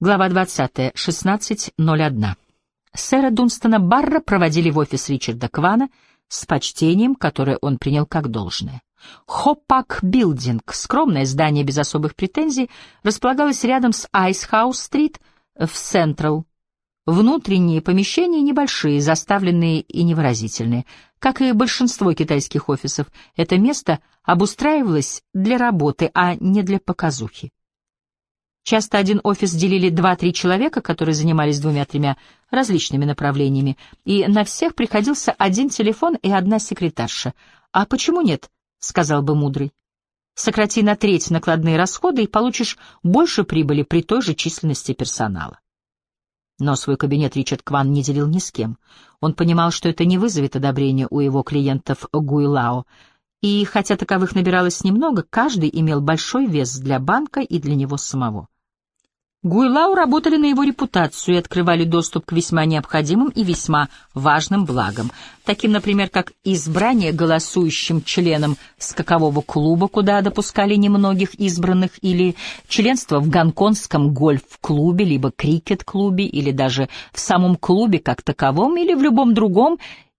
Глава 20. 16.01. Сэра Дунстона Барра проводили в офис Ричарда Квана с почтением, которое он принял как должное. Хоппак Билдинг, скромное здание без особых претензий, располагалось рядом с Айсхаус-стрит в Централ. Внутренние помещения небольшие, заставленные и невыразительные. Как и большинство китайских офисов, это место обустраивалось для работы, а не для показухи. Часто один офис делили два-три человека, которые занимались двумя-тремя различными направлениями, и на всех приходился один телефон и одна секретарша. «А почему нет?» — сказал бы мудрый. «Сократи на треть накладные расходы и получишь больше прибыли при той же численности персонала». Но свой кабинет Ричард Кван не делил ни с кем. Он понимал, что это не вызовет одобрения у его клиентов Гуйлао, и, хотя таковых набиралось немного, каждый имел большой вес для банка и для него самого. Гуйлау работали на его репутацию и открывали доступ к весьма необходимым и весьма важным благам, таким, например, как избрание голосующим членом скакового клуба, куда допускали немногих избранных, или членство в гонконгском гольф-клубе, либо крикет-клубе, или даже в самом клубе как таковом, или в любом другом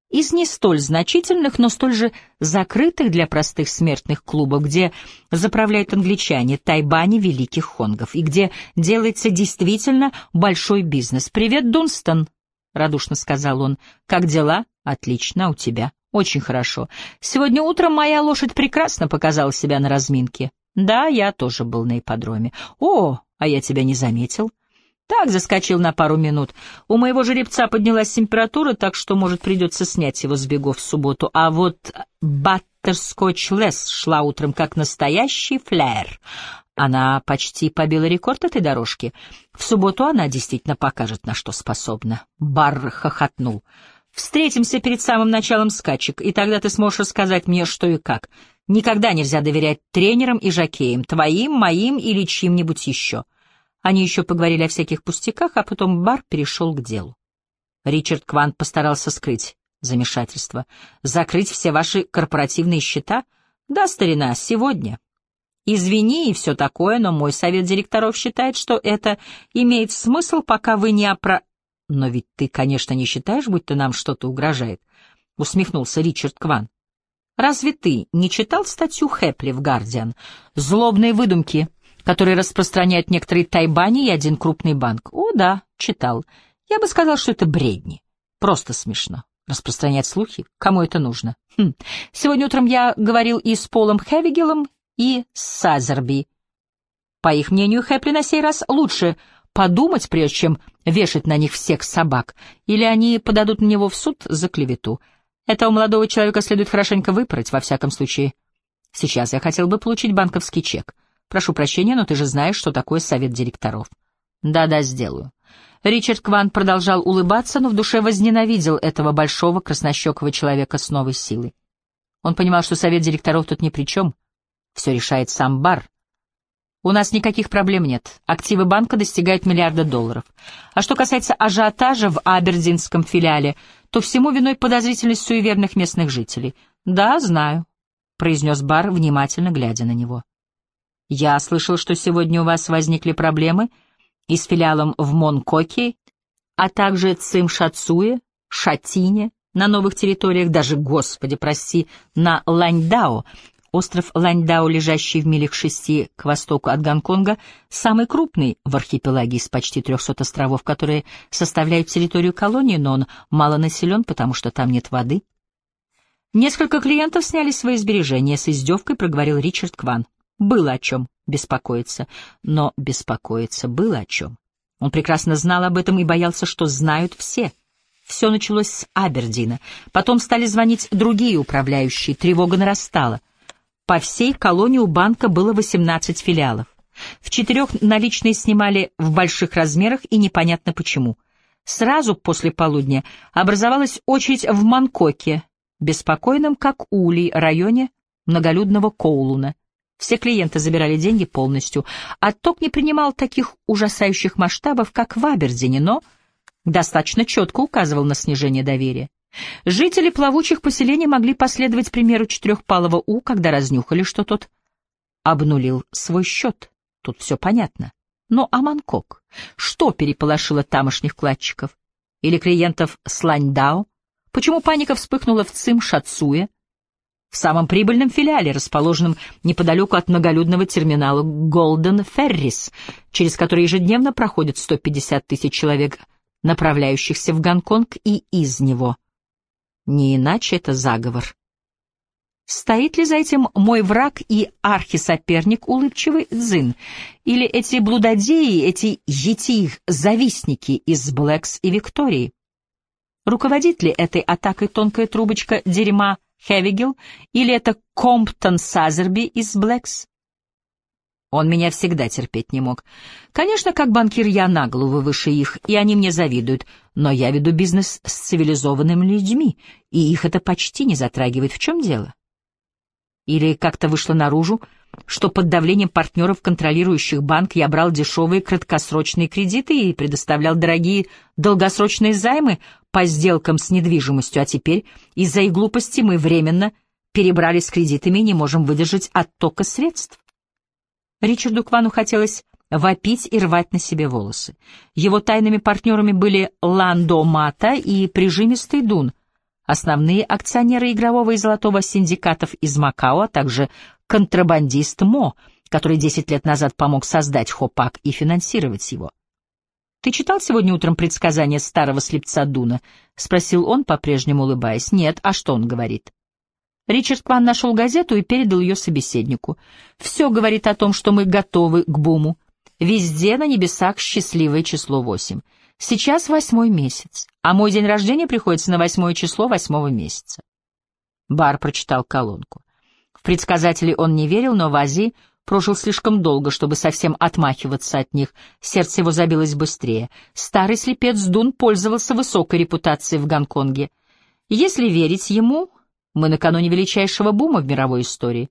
из не столь значительных, но столь же закрытых для простых смертных клубов, где заправляют англичане, тайбани великих хонгов, и где делается действительно большой бизнес. «Привет, Дунстон!» — радушно сказал он. «Как дела?» «Отлично, а у тебя?» «Очень хорошо. Сегодня утром моя лошадь прекрасно показала себя на разминке». «Да, я тоже был на ипподроме». «О, а я тебя не заметил». Так, заскочил на пару минут. У моего жеребца поднялась температура, так что, может, придется снять его с бегов в субботу. А вот Баттерскотч Лес шла утром как настоящий флэр. Она почти побила рекорд этой дорожки. В субботу она действительно покажет, на что способна. Барр хохотнул. «Встретимся перед самым началом скачек, и тогда ты сможешь рассказать мне, что и как. Никогда нельзя доверять тренерам и жокеям, твоим, моим или чьим-нибудь еще». Они еще поговорили о всяких пустяках, а потом бар перешел к делу. Ричард Квант постарался скрыть замешательство. «Закрыть все ваши корпоративные счета? Да, старина, сегодня. Извини и все такое, но мой совет директоров считает, что это имеет смысл, пока вы не опро...» «Но ведь ты, конечно, не считаешь, будто нам что-то угрожает?» — усмехнулся Ричард Кван. «Разве ты не читал статью Хэпли в «Гардиан»? Злобные выдумки который распространяют некоторые тайбани и один крупный банк. О, да, читал. Я бы сказал, что это бредни. Просто смешно. Распространять слухи? Кому это нужно? Хм. Сегодня утром я говорил и с Полом Хевигелом, и с Сазерби. По их мнению, Хэпли на сей раз лучше подумать, прежде чем вешать на них всех собак, или они подадут на него в суд за клевету. Этого молодого человека следует хорошенько выпороть, во всяком случае. Сейчас я хотел бы получить банковский чек — Прошу прощения, но ты же знаешь, что такое совет директоров. Да-да, сделаю. Ричард Кван продолжал улыбаться, но в душе возненавидел этого большого краснощекого человека с новой силой. Он понимал, что совет директоров тут ни при чем. Все решает сам бар. У нас никаких проблем нет. Активы банка достигают миллиарда долларов. А что касается ажиотажа в Абердинском филиале, то всему виной подозрительность суеверных местных жителей. Да, знаю, — произнес бар, внимательно глядя на него. Я слышал, что сегодня у вас возникли проблемы и с филиалом в Монкоке, а также Цимшацуе, Шатине, на новых территориях, даже, господи, прости, на Ланьдао. Остров Ланьдао, лежащий в милях шести к востоку от Гонконга, самый крупный в архипелаге из почти трехсот островов, которые составляют территорию колонии, но он мало населен, потому что там нет воды. Несколько клиентов сняли свои сбережения, с издевкой проговорил Ричард Кван. Было о чем беспокоиться, но беспокоиться было о чем. Он прекрасно знал об этом и боялся, что знают все. Все началось с Абердина. Потом стали звонить другие управляющие, тревога нарастала. По всей колонии у банка было 18 филиалов. В четырех наличные снимали в больших размерах и непонятно почему. Сразу после полудня образовалась очередь в Манкоке, беспокойном, как улей, районе многолюдного Коулуна. Все клиенты забирали деньги полностью. Отток не принимал таких ужасающих масштабов, как в Абердине, но достаточно четко указывал на снижение доверия. Жители плавучих поселений могли последовать примеру четырехпалого У, когда разнюхали, что тот обнулил свой счет. Тут все понятно. Но а Манкок? Что переполошило тамошних вкладчиков? Или клиентов Сланьдао? Почему паника вспыхнула в ЦИМ Шацуя? В самом прибыльном филиале, расположенном неподалеку от многолюдного терминала Голден Феррис, через который ежедневно проходит 150 тысяч человек, направляющихся в Гонконг и из него. Не иначе это заговор. Стоит ли за этим мой враг и архисоперник улыбчивый Дзин? Или эти блудодеи, эти ети-завистники из Блэкс и Виктории? Руководит ли этой атакой тонкая трубочка дерьма Хевигел или это Комптон Сазерби из Блэкс? Он меня всегда терпеть не мог. Конечно, как банкир я на голову выше их, и они мне завидуют, но я веду бизнес с цивилизованными людьми, и их это почти не затрагивает. В чем дело? Или как-то вышло наружу, что под давлением партнеров, контролирующих банк, я брал дешевые краткосрочные кредиты и предоставлял дорогие долгосрочные займы по сделкам с недвижимостью, а теперь из-за их глупости мы временно перебрали с кредитами и не можем выдержать оттока средств. Ричарду Квану хотелось вопить и рвать на себе волосы. Его тайными партнерами были Ландо Мата и прижимистый Дун, основные акционеры игрового и золотого синдикатов из Макао, а также контрабандист Мо, который 10 лет назад помог создать Хопак и финансировать его. «Ты читал сегодня утром предсказание старого слепца Дуна?» — спросил он, по-прежнему улыбаясь. «Нет, а что он говорит?» Ричард Кван нашел газету и передал ее собеседнику. «Все говорит о том, что мы готовы к буму. Везде на небесах счастливое число восемь. Сейчас восьмой месяц, а мой день рождения приходится на восьмое число восьмого месяца. Бар прочитал колонку. В предсказателей он не верил, но в Азии прожил слишком долго, чтобы совсем отмахиваться от них. Сердце его забилось быстрее. Старый слепец Дун пользовался высокой репутацией в Гонконге. Если верить ему, мы накануне величайшего бума в мировой истории.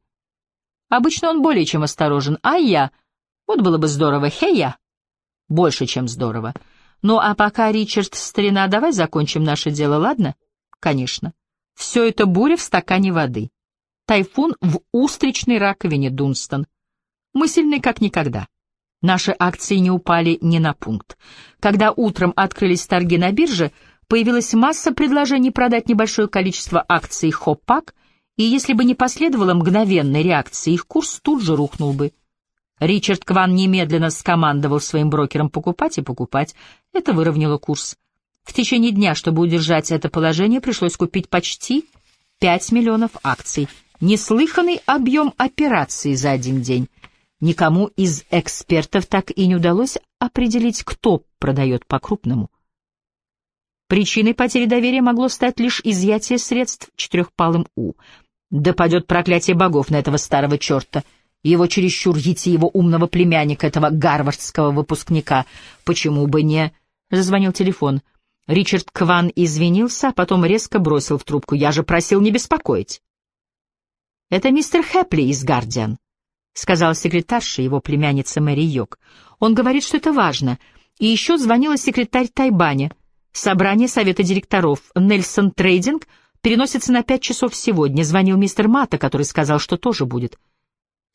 Обычно он более чем осторожен. А я? Вот было бы здорово. Хей-я! Больше, чем здорово. Ну а пока, Ричард, старина, давай закончим наше дело, ладно? Конечно. Все это буря в стакане воды. Тайфун в устричной раковине, Дунстон. Мы сильны как никогда. Наши акции не упали ни на пункт. Когда утром открылись торги на бирже, появилась масса предложений продать небольшое количество акций Хопак, и если бы не последовало мгновенной реакции, их курс тут же рухнул бы. Ричард Кван немедленно скомандовал своим брокерам покупать и покупать. Это выровняло курс. В течение дня, чтобы удержать это положение, пришлось купить почти 5 миллионов акций. Неслыханный объем операций за один день. Никому из экспертов так и не удалось определить, кто продает по-крупному. Причиной потери доверия могло стать лишь изъятие средств четырехпалым У. Да падет проклятие богов на этого старого черта — его чересчур его умного племянника, этого гарвардского выпускника. Почему бы не... Зазвонил телефон. Ричард Кван извинился, а потом резко бросил в трубку. «Я же просил не беспокоить». «Это мистер Хэпли из «Гардиан», — сказала секретарша, его племянница Мэри Йок. «Он говорит, что это важно. И еще звонила секретарь Тайбани. Собрание совета директоров. Нельсон Трейдинг переносится на пять часов сегодня. Звонил мистер Мата, который сказал, что тоже будет.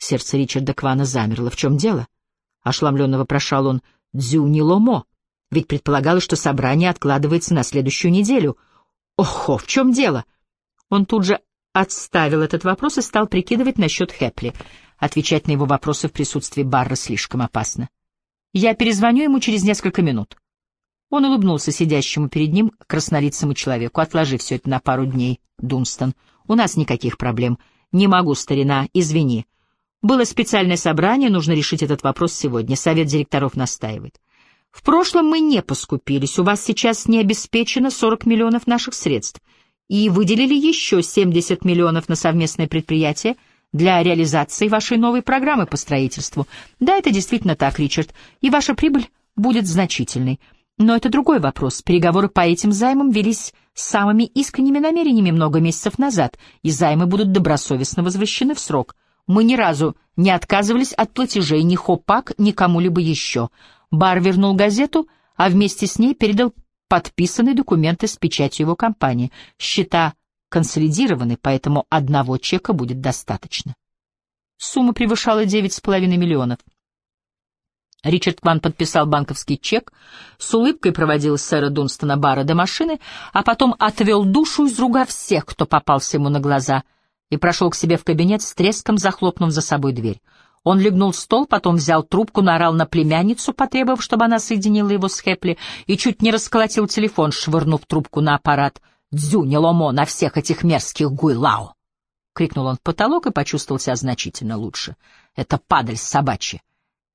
Сердце Ричарда Квана замерло. В чем дело? Ошеломленно вопрошал он. Дзюни Ломо. Ведь предполагалось, что собрание откладывается на следующую неделю. Охо, в чем дело? Он тут же отставил этот вопрос и стал прикидывать насчет Хэпли. Отвечать на его вопросы в присутствии Барра слишком опасно. Я перезвоню ему через несколько минут. Он улыбнулся сидящему перед ним краснолицому человеку. «Отложи все это на пару дней, Дунстон. У нас никаких проблем. Не могу, старина, извини. Было специальное собрание, нужно решить этот вопрос сегодня. Совет директоров настаивает. В прошлом мы не поскупились, у вас сейчас не обеспечено 40 миллионов наших средств. И выделили еще 70 миллионов на совместное предприятие для реализации вашей новой программы по строительству. Да, это действительно так, Ричард, и ваша прибыль будет значительной. Но это другой вопрос. Переговоры по этим займам велись самыми искренними намерениями много месяцев назад, и займы будут добросовестно возвращены в срок. Мы ни разу не отказывались от платежей ни Хопак, ни кому-либо еще. Бар вернул газету, а вместе с ней передал подписанные документы с печатью его компании. Счета консолидированы, поэтому одного чека будет достаточно. Сумма превышала девять с половиной миллионов. Ричард Кван подписал банковский чек, с улыбкой проводил сэра Дунстона Барра до машины, а потом отвел душу, изругав всех, кто попался ему на глаза, и прошел к себе в кабинет с треском, захлопнув за собой дверь. Он легнул в стол, потом взял трубку, наорал на племянницу, потребовав, чтобы она соединила его с Хепли, и чуть не расколотил телефон, швырнув трубку на аппарат. «Дзюни ломо на всех этих мерзких гуйлао!» — крикнул он в потолок и почувствовал себя значительно лучше. «Это падаль собачья!»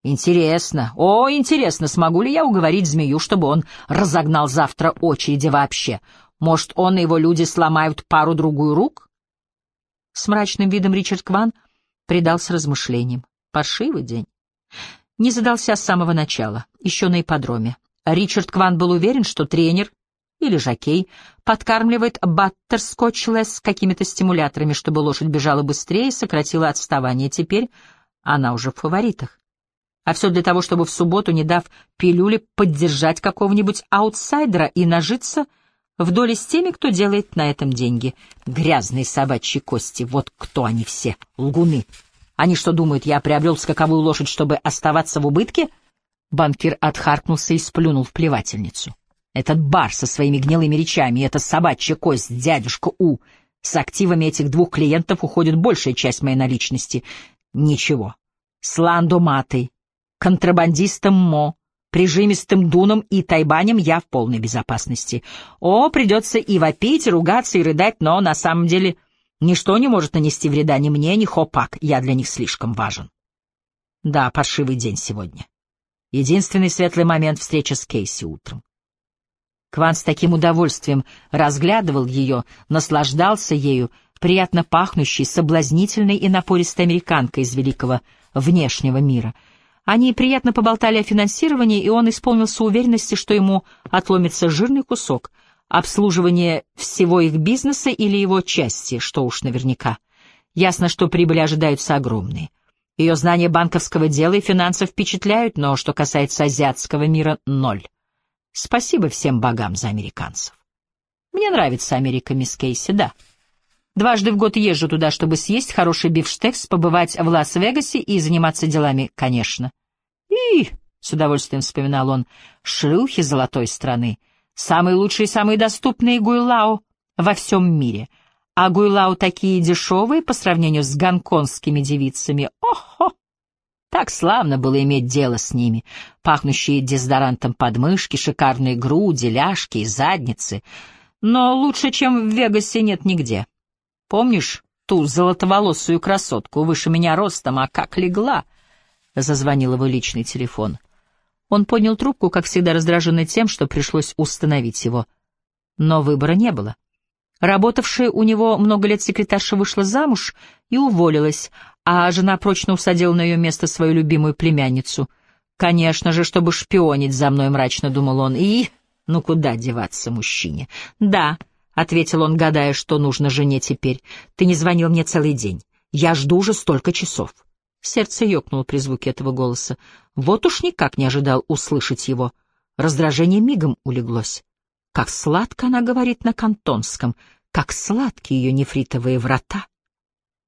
Интересно, о, интересно, смогу ли я уговорить змею, чтобы он разогнал завтра очереди вообще? Может, он и его люди сломают пару-другую рук? С мрачным видом Ричард Кван предался размышлениям. Паршивый день. Не задался с самого начала, еще на ипподроме. Ричард Кван был уверен, что тренер или жокей подкармливает баттерскотч-лесс какими-то стимуляторами, чтобы лошадь бежала быстрее и сократила отставание. Теперь она уже в фаворитах. А все для того, чтобы в субботу, не дав пилюли, поддержать какого-нибудь аутсайдера и нажиться в доле с теми, кто делает на этом деньги. Грязные собачьи кости, вот кто они все, лгуны. Они что думают, я приобрел скаковую лошадь, чтобы оставаться в убытке? Банкир отхаркнулся и сплюнул в плевательницу. Этот бар со своими гнилыми речами, эта собачья кость, дядюшка У. С активами этих двух клиентов уходит большая часть моей наличности. Ничего. С ландоматой, контрабандистом Мо, прижимистым Дуном и Тайбанем я в полной безопасности. О, придется и вопить, и ругаться, и рыдать, но на самом деле ничто не может нанести вреда ни мне, ни Хопак, я для них слишком важен. Да, паршивый день сегодня. Единственный светлый момент — встреча с Кейси утром. Кван с таким удовольствием разглядывал ее, наслаждался ею, приятно пахнущей, соблазнительной и напористой американкой из великого внешнего мира — они приятно поболтали о финансировании, и он исполнился уверенности, что ему отломится жирный кусок — обслуживание всего их бизнеса или его части, что уж наверняка. Ясно, что прибыли ожидаются огромные. Ее знания банковского дела и финансов впечатляют, но что касается азиатского мира — ноль. Спасибо всем богам за американцев. Мне нравится Америка, мисс Кейси, да. Дважды в год езжу туда, чтобы съесть хороший бифштекс, побывать в Лас-Вегасе и заниматься делами, конечно. И, с удовольствием вспоминал он, шлюхи золотой страны, самые лучшие и самые доступные гуйлао во всем мире. А гуйлао такие дешевые по сравнению с гонконгскими девицами. Охо! Так славно было иметь дело с ними, пахнущие дезодорантом подмышки, шикарные груди, ляжки и задницы. Но лучше, чем в Вегасе, нет нигде. Помнишь ту золотоволосую красотку, выше меня ростом, а как легла? Зазвонил его личный телефон. Он поднял трубку, как всегда раздраженный тем, что пришлось установить его. Но выбора не было. Работавшая у него много лет секретарша вышла замуж и уволилась, а жена прочно усадила на ее место свою любимую племянницу. «Конечно же, чтобы шпионить за мной», — мрачно думал он, — «и...» Ну куда деваться мужчине? Да, — ответил он, гадая, что нужно жене теперь. «Ты не звонил мне целый день. Я жду уже столько часов». Сердце ёкнуло при звуке этого голоса. Вот уж никак не ожидал услышать его. Раздражение мигом улеглось. Как сладко она говорит на кантонском, как сладкие ее нефритовые врата.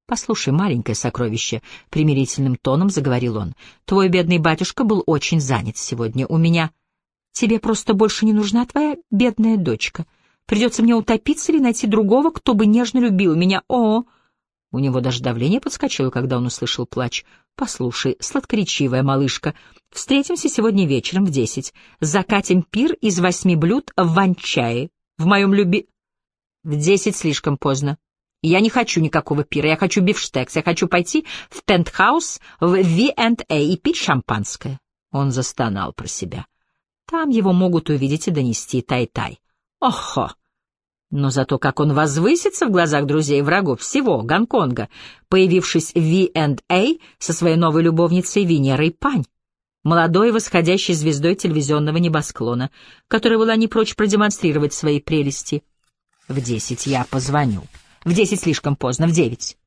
«Послушай, маленькое сокровище», — примирительным тоном заговорил он, — «твой бедный батюшка был очень занят сегодня. У меня... Тебе просто больше не нужна твоя бедная дочка». Придется мне утопиться или найти другого, кто бы нежно любил меня. О, у него даже давление подскочило, когда он услышал плач. «Послушай, сладкоречивая малышка, встретимся сегодня вечером в десять. Закатим пир из восьми блюд в ванчае. В моем люби...» «В десять слишком поздно. Я не хочу никакого пира, я хочу бифштекс, я хочу пойти в пентхаус в V&A и пить шампанское». Он застонал про себя. Там его могут увидеть и донести тай-тай. Охо! Но зато как он возвысится в глазах друзей и врагов всего Гонконга, появившись в V&A со своей новой любовницей Венерой Пань, молодой восходящей звездой телевизионного небосклона, которая была не прочь продемонстрировать свои прелести. В десять я позвоню. В десять слишком поздно, в девять.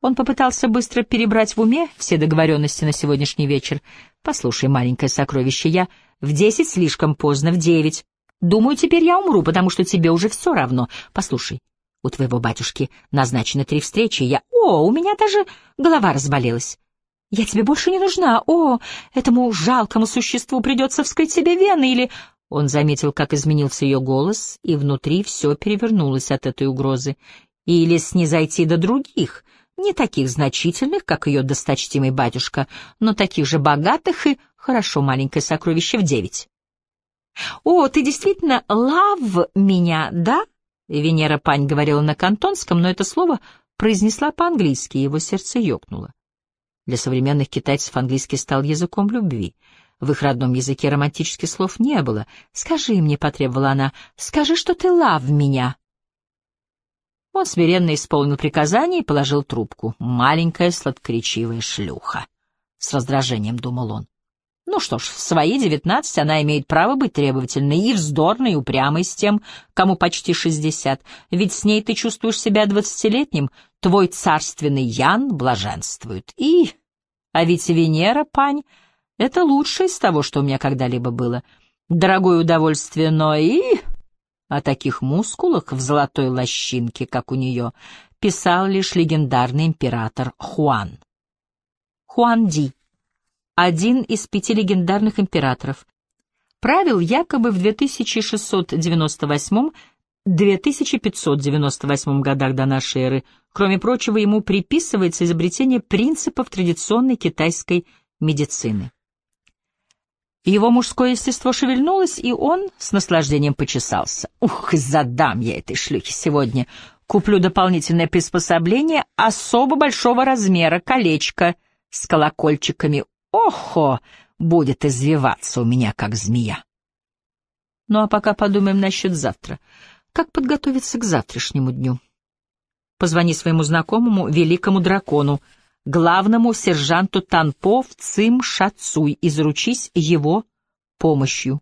Он попытался быстро перебрать в уме все договоренности на сегодняшний вечер. «Послушай, маленькое сокровище, я в десять слишком поздно, в девять. Думаю, теперь я умру, потому что тебе уже все равно. Послушай, у твоего батюшки назначено три встречи. Я... О, у меня даже голова разболелась. «Я тебе больше не нужна! О, этому жалкому существу придется вскрыть себе вены или...» Он заметил, как изменился ее голос, и внутри все перевернулось от этой угрозы. «Или снизойти до других, не таких значительных, как ее досточтимый батюшка, но таких же богатых и хорошо маленькое сокровище в девять». «О, ты действительно лав меня, да?» Венера Пань говорила на кантонском, но это слово произнесла по-английски, его сердце ёкнуло. Для современных китайцев английский стал языком любви. В их родном языке романтических слов не было. «Скажи мне», — потребовала она, — «скажи, что ты лав меня». Он смиренно исполнил приказание и положил трубку. «Маленькая сладкоречивая шлюха», — с раздражением думал он. Ну что ж, в свои девятнадцать она имеет право быть требовательной и вздорной, и упрямой с тем, кому почти шестьдесят, ведь с ней ты чувствуешь себя двадцатилетним, твой царственный Ян блаженствует. И... А ведь Венера, пань, это лучшее из того, что у меня когда-либо было. Дорогое удовольствие, но и... О таких мускулах в золотой лощинке, как у нее, писал лишь легендарный император Хуан. Хуан Ди один из пяти легендарных императоров. Правил якобы в 2698-2598 годах до нашей эры. Кроме прочего, ему приписывается изобретение принципов традиционной китайской медицины. Его мужское естество шевельнулось, и он с наслаждением почесался. «Ух, задам я этой шлюхе сегодня. Куплю дополнительное приспособление особо большого размера, колечко с колокольчиками. Охо! Будет извиваться у меня, как змея. Ну а пока подумаем насчет завтра. Как подготовиться к завтрашнему дню? Позвони своему знакомому, великому дракону, главному сержанту Танпо в Цим Шацуй и заручись его помощью.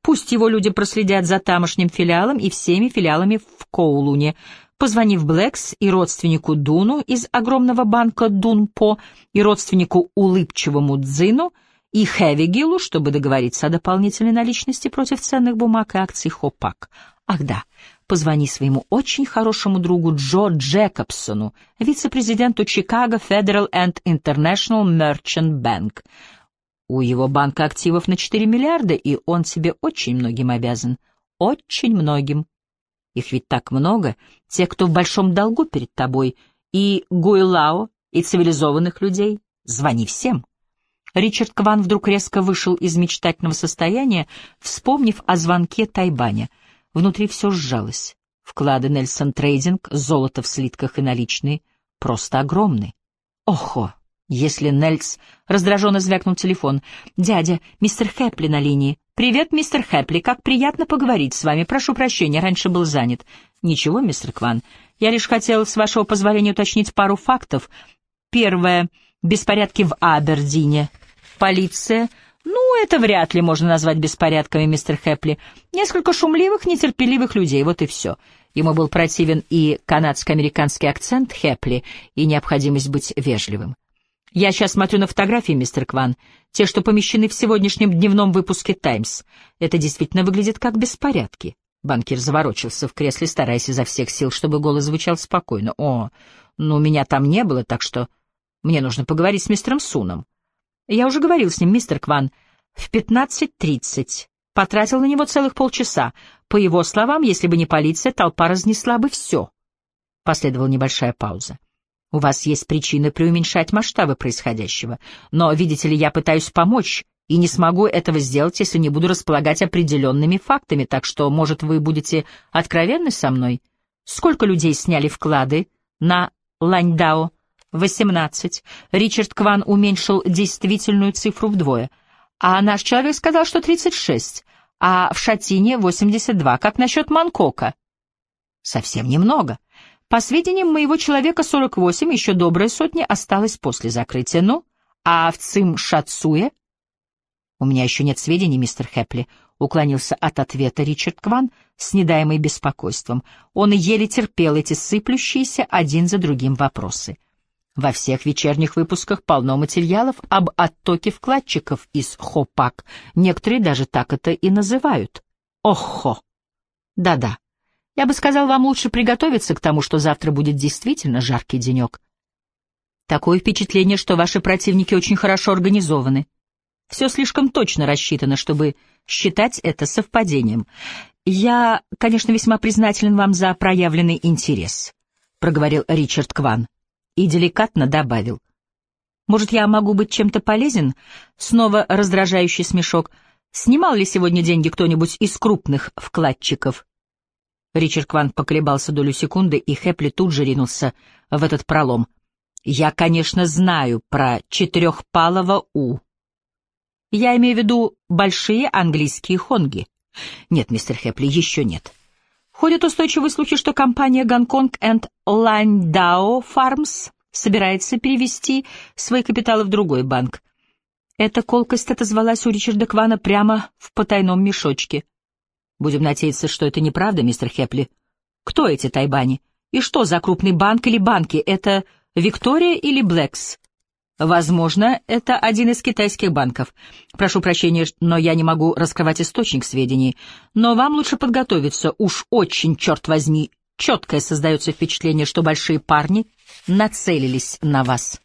Пусть его люди проследят за тамошним филиалом и всеми филиалами в Коулуне, Позвонив Блэкс и родственнику Дуну из огромного банка Дунпо, и родственнику улыбчивому Дзину, и Хэвигилу, чтобы договориться о дополнительной наличности против ценных бумаг и акций Хопак. Ах да, позвони своему очень хорошему другу Джо Джекобсону, вице-президенту Chicago Federal and International Merchant Bank. У его банка активов на 4 миллиарда, и он тебе очень многим обязан. Очень многим. Их ведь так много, те, кто в большом долгу перед тобой, и Гуйлао, и цивилизованных людей. Звони всем. Ричард Кван вдруг резко вышел из мечтательного состояния, вспомнив о звонке Тайбаня. Внутри все сжалось. Вклады Нельсон Трейдинг, золото в слитках и наличные, просто огромны. Охо! Если Нельс... Раздраженно звякнул телефон. «Дядя, мистер Хэпли на линии. «Привет, мистер Хэпли, как приятно поговорить с вами. Прошу прощения, раньше был занят». «Ничего, мистер Кван. Я лишь хотел, с вашего позволения, уточнить пару фактов. Первое. Беспорядки в Абердине. Полиция...» «Ну, это вряд ли можно назвать беспорядками, мистер Хэпли. Несколько шумливых, нетерпеливых людей, вот и все». Ему был противен и канадско-американский акцент Хэпли, и необходимость быть вежливым. Я сейчас смотрю на фотографии, мистер Кван, те, что помещены в сегодняшнем дневном выпуске «Таймс». Это действительно выглядит как беспорядки. Банкир заворочился в кресле, стараясь изо всех сил, чтобы голос звучал спокойно. «О, ну меня там не было, так что мне нужно поговорить с мистером Суном». «Я уже говорил с ним, мистер Кван, в 15.30. Потратил на него целых полчаса. По его словам, если бы не полиция, толпа разнесла бы все». Последовала небольшая пауза. У вас есть причины преуменьшать масштабы происходящего. Но, видите ли, я пытаюсь помочь, и не смогу этого сделать, если не буду располагать определенными фактами, так что, может, вы будете откровенны со мной? Сколько людей сняли вклады на Ланьдао? Восемнадцать. Ричард Кван уменьшил действительную цифру вдвое. А наш человек сказал, что тридцать шесть. А в Шатине восемьдесят два. Как насчет Манкока? Совсем немного. По сведениям моего человека 48, еще добрая сотня осталась после закрытия. Ну, а в Цим-Шацуе? У меня еще нет сведений, мистер Хэпли, уклонился от ответа Ричард Кван с недаемой беспокойством. Он еле терпел эти сыплющиеся один за другим вопросы. Во всех вечерних выпусках полно материалов об оттоке вкладчиков из Хопак. Некоторые даже так это и называют. Охо! Да-да, я бы сказал, вам лучше приготовиться к тому, что завтра будет действительно жаркий денек. Такое впечатление, что ваши противники очень хорошо организованы. Все слишком точно рассчитано, чтобы считать это совпадением. Я, конечно, весьма признателен вам за проявленный интерес, проговорил Ричард Кван и деликатно добавил. Может, я могу быть чем-то полезен? Снова раздражающий смешок. Снимал ли сегодня деньги кто-нибудь из крупных вкладчиков? Ричард Кван поколебался долю секунды, и Хэпли тут же ринулся в этот пролом. Я, конечно, знаю про четырехпалого У. Я имею в виду большие английские хонги. Нет, мистер Хэпли, еще нет. Ходят устойчивые слухи, что компания Гонконг энд Ланьдао Фармс собирается перевести свои капиталы в другой банк. Эта колкость отозвалась у Ричарда Квана прямо в потайном мешочке. Будем надеяться, что это неправда, мистер Хепли. Кто эти тайбани? И что за крупный банк или банки? Это Виктория или Блэкс? Возможно, это один из китайских банков. Прошу прощения, но я не могу раскрывать источник сведений. Но вам лучше подготовиться. Уж очень, черт возьми, четкое создается впечатление, что большие парни нацелились на вас.